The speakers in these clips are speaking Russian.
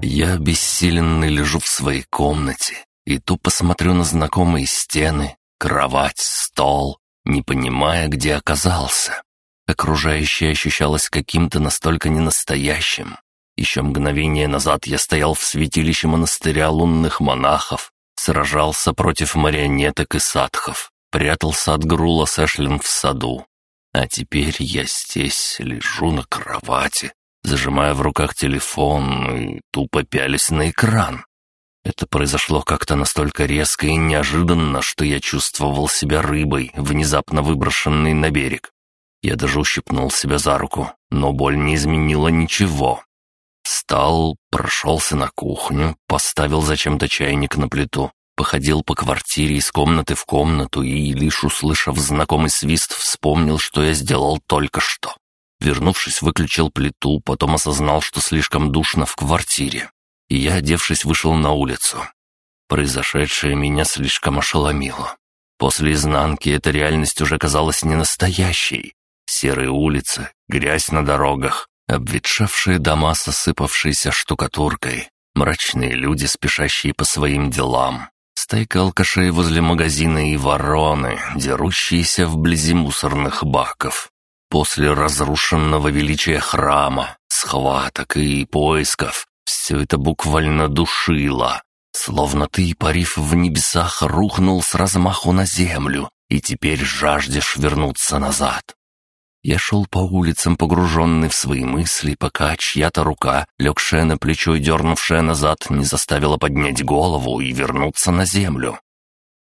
Я бессиленный лежу в своей комнате и тупо смотрю на знакомые стены, кровать, стол, не понимая, где оказался. Окружающее ощущалось каким-то настолько ненастоящим. Еще мгновение назад я стоял в святилище монастыря лунных монахов, сражался против марионеток и садхов, прятался от Грула Сэшлин в саду. А теперь я здесь лежу на кровати, зажимая в руках телефон и тупо пялись на экран. Это произошло как-то настолько резко и неожиданно, что я чувствовал себя рыбой, внезапно выброшенной на берег. Я даже ущипнул себя за руку, но боль не изменила ничего. Встал, прошелся на кухню, поставил зачем-то чайник на плиту, походил по квартире из комнаты в комнату и, лишь услышав знакомый свист, вспомнил, что я сделал только что. Вернувшись, выключил плиту, потом осознал, что слишком душно в квартире. И я, одевшись, вышел на улицу. Произошедшее меня слишком ошеломило. После изнанки эта реальность уже казалась не настоящей. Серые улицы, грязь на дорогах, обветшавшие дома с осыпавшейся штукатуркой, мрачные люди, спешащие по своим делам, стайка алкашей возле магазина и вороны, дерущиеся вблизи мусорных баков. После разрушенного величия храма, схваток и поисков, все это буквально душило. Словно ты, парив в небесах, рухнул с размаху на землю и теперь жаждешь вернуться назад. Я шел по улицам, погруженный в свои мысли, пока чья-то рука, легшая на плечо и дернувшая назад, не заставила поднять голову и вернуться на землю.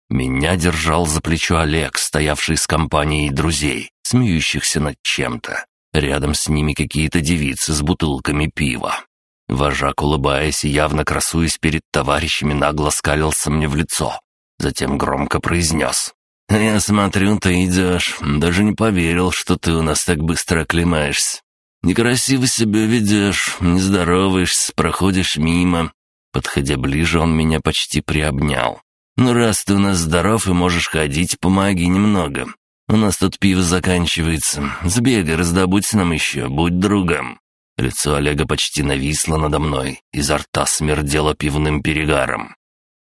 Меня держал за плечо Олег, стоявший с компанией друзей, смеющихся над чем-то. Рядом с ними какие-то девицы с бутылками пива. Вожак, улыбаясь и явно красуясь перед товарищами, нагло скалился мне в лицо. Затем громко произнес. «Я смотрю, ты идешь. Даже не поверил, что ты у нас так быстро оклемаешься. Некрасиво себя ведешь, не здороваешься, проходишь мимо». Подходя ближе, он меня почти приобнял. «Ну, раз ты у нас здоров и можешь ходить, помоги немного. У нас тут пиво заканчивается. Сбегай, раздобудь нам еще, будь другом». Лицо Олега почти нависло надо мной, изо рта смердело пивным перегаром.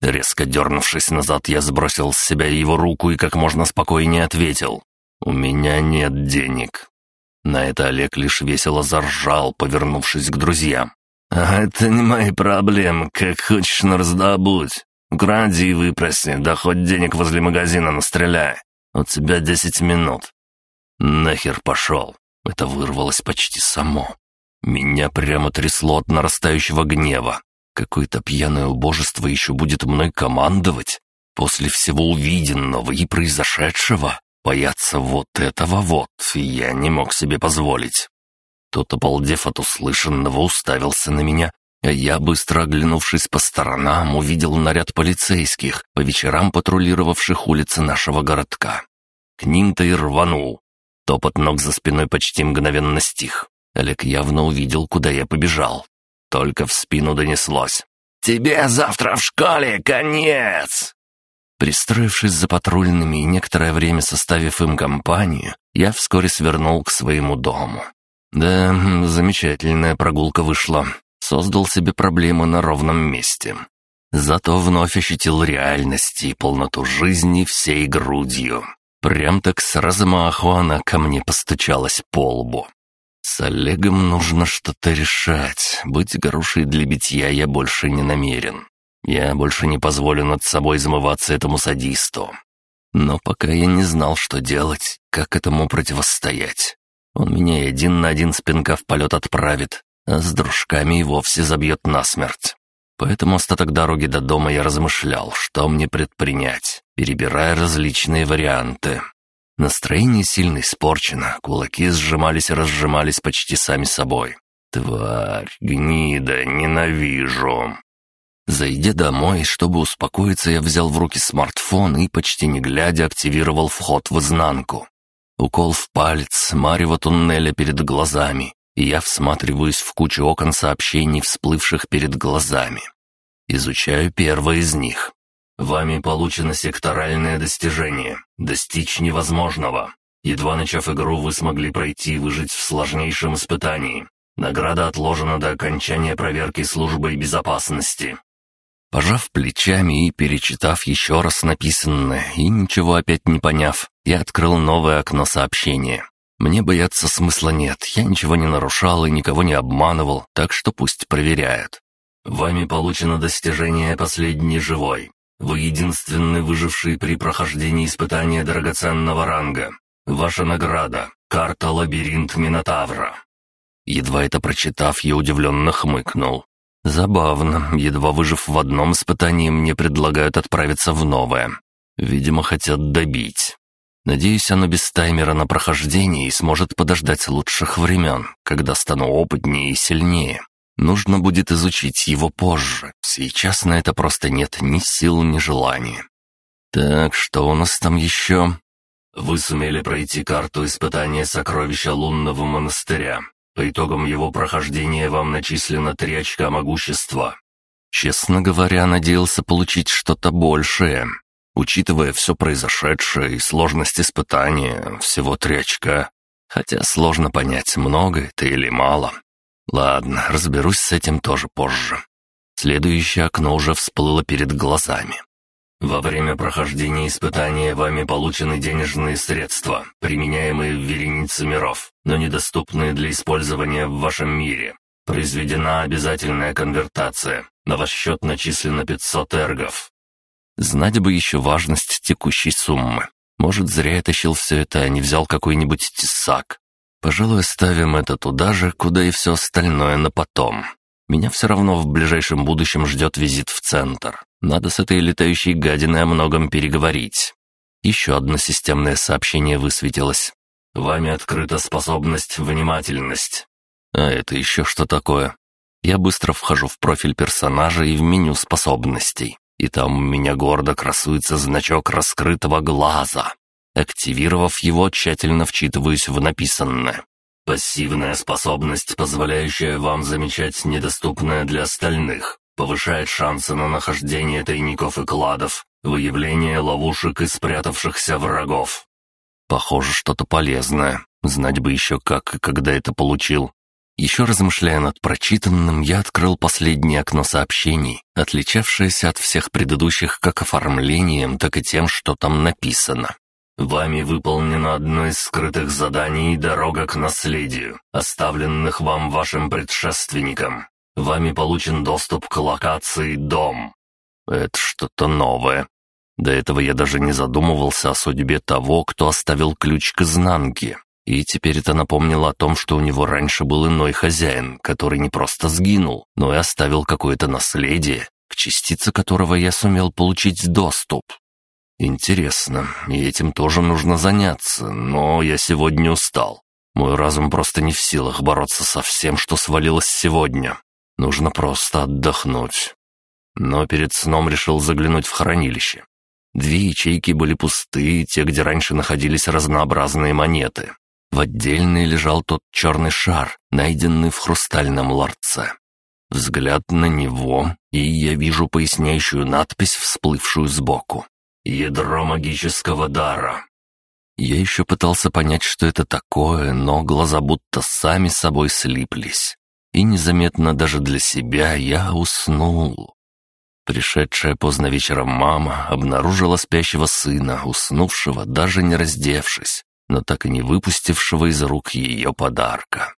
Резко дернувшись назад, я сбросил с себя его руку и как можно спокойнее ответил. «У меня нет денег». На это Олег лишь весело заржал, повернувшись к друзьям. «А это не мои проблемы, как хочешь, раздобудь. Укради и выпроси, да хоть денег возле магазина настреляй. У тебя десять минут». «Нахер пошел!» Это вырвалось почти само. Меня прямо трясло от нарастающего гнева. Какое-то пьяное убожество еще будет мной командовать? После всего увиденного и произошедшего? Бояться вот этого вот я не мог себе позволить. Тот, обалдев от услышанного, уставился на меня, я, быстро оглянувшись по сторонам, увидел наряд полицейских, по вечерам патрулировавших улицы нашего городка. К ним-то и рванул. Топот ног за спиной почти мгновенно стих. Олег явно увидел, куда я побежал. Только в спину донеслось. «Тебе завтра в школе конец!» Пристроившись за патрульными и некоторое время составив им компанию, я вскоре свернул к своему дому. Да, замечательная прогулка вышла создал себе проблемы на ровном месте. Зато вновь ощутил реальность и полноту жизни всей грудью. Прям так с размаху она ко мне постучалась по лбу. С Олегом нужно что-то решать. Быть грушей для битья я больше не намерен. Я больше не позволю над собой замываться этому садисту. Но пока я не знал, что делать, как этому противостоять. Он меня один на один спинка в полет отправит, а с дружками и вовсе забьет насмерть. Поэтому остаток дороги до дома я размышлял, что мне предпринять, перебирая различные варианты. Настроение сильно испорчено, кулаки сжимались и разжимались почти сами собой. «Тварь, гнида, ненавижу!» Зайдя домой, чтобы успокоиться, я взял в руки смартфон и, почти не глядя, активировал вход в изнанку. Укол в палец, марево туннеля перед глазами, я всматриваюсь в кучу окон сообщений, всплывших перед глазами. Изучаю первое из них. Вами получено секторальное достижение. Достичь невозможного. Едва начав игру, вы смогли пройти и выжить в сложнейшем испытании. Награда отложена до окончания проверки службой безопасности». Пожав плечами и перечитав еще раз написанное, и ничего опять не поняв, я открыл новое окно сообщения. Мне бояться смысла нет, я ничего не нарушал и никого не обманывал, так что пусть проверяют. Вами получено достижение «Последний живой». Вы единственный выживший при прохождении испытания драгоценного ранга. Ваша награда — карта «Лабиринт Минотавра». Едва это прочитав, я удивленно хмыкнул. Забавно, едва выжив в одном испытании, мне предлагают отправиться в новое. Видимо, хотят добить. Надеюсь, оно без таймера на прохождение и сможет подождать лучших времен, когда стану опытнее и сильнее. Нужно будет изучить его позже. Сейчас на это просто нет ни сил, ни желания. Так, что у нас там еще? Вы сумели пройти карту испытания сокровища лунного монастыря. По итогам его прохождения вам начислено три очка могущества. Честно говоря, надеялся получить что-то большее. Учитывая все произошедшее и сложность испытания, всего три очка. Хотя сложно понять, много это или мало. Ладно, разберусь с этим тоже позже. Следующее окно уже всплыло перед глазами. Во время прохождения испытания вами получены денежные средства, применяемые в веренице миров, но недоступные для использования в вашем мире. Произведена обязательная конвертация. На ваш счет начислено 500 эргов. Знать бы еще важность текущей суммы. Может, зря я тащил все это, а не взял какой-нибудь тесак. Пожалуй, ставим это туда же, куда и все остальное на потом. Меня все равно в ближайшем будущем ждет визит в центр. Надо с этой летающей гадиной о многом переговорить. Еще одно системное сообщение высветилось. «Вами открыта способность «Внимательность». А это еще что такое? Я быстро вхожу в профиль персонажа и в меню способностей. И там у меня гордо красуется значок раскрытого глаза. Активировав его, тщательно вчитываюсь в написанное. Пассивная способность, позволяющая вам замечать недоступное для остальных, повышает шансы на нахождение тайников и кладов, выявление ловушек и спрятавшихся врагов. Похоже, что-то полезное. Знать бы еще как и когда это получил. Еще размышляя над прочитанным, я открыл последнее окно сообщений, отличавшееся от всех предыдущих как оформлением, так и тем, что там написано. Вами выполнено одно из скрытых заданий «Дорога к наследию», оставленных вам вашим предшественником. Вами получен доступ к локации «Дом». Это что-то новое. До этого я даже не задумывался о судьбе того, кто оставил ключ к изнанке. И теперь это напомнило о том, что у него раньше был иной хозяин, который не просто сгинул, но и оставил какое-то наследие, к частице которого я сумел получить доступ. Интересно, и этим тоже нужно заняться, но я сегодня устал. Мой разум просто не в силах бороться со всем, что свалилось сегодня. Нужно просто отдохнуть. Но перед сном решил заглянуть в хранилище. Две ячейки были пусты, те, где раньше находились разнообразные монеты. В отдельной лежал тот черный шар, найденный в хрустальном ларце. Взгляд на него, и я вижу поясняющую надпись, всплывшую сбоку. Ядро магического дара. Я еще пытался понять, что это такое, но глаза будто сами собой слиплись. И незаметно даже для себя я уснул. Пришедшая поздно вечером мама обнаружила спящего сына, уснувшего, даже не раздевшись, но так и не выпустившего из рук ее подарка.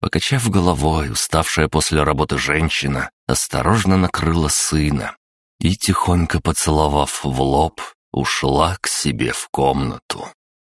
Покачав головой, уставшая после работы женщина осторожно накрыла сына, и, тихонько поцеловав в лоб, ушла к себе в комнату.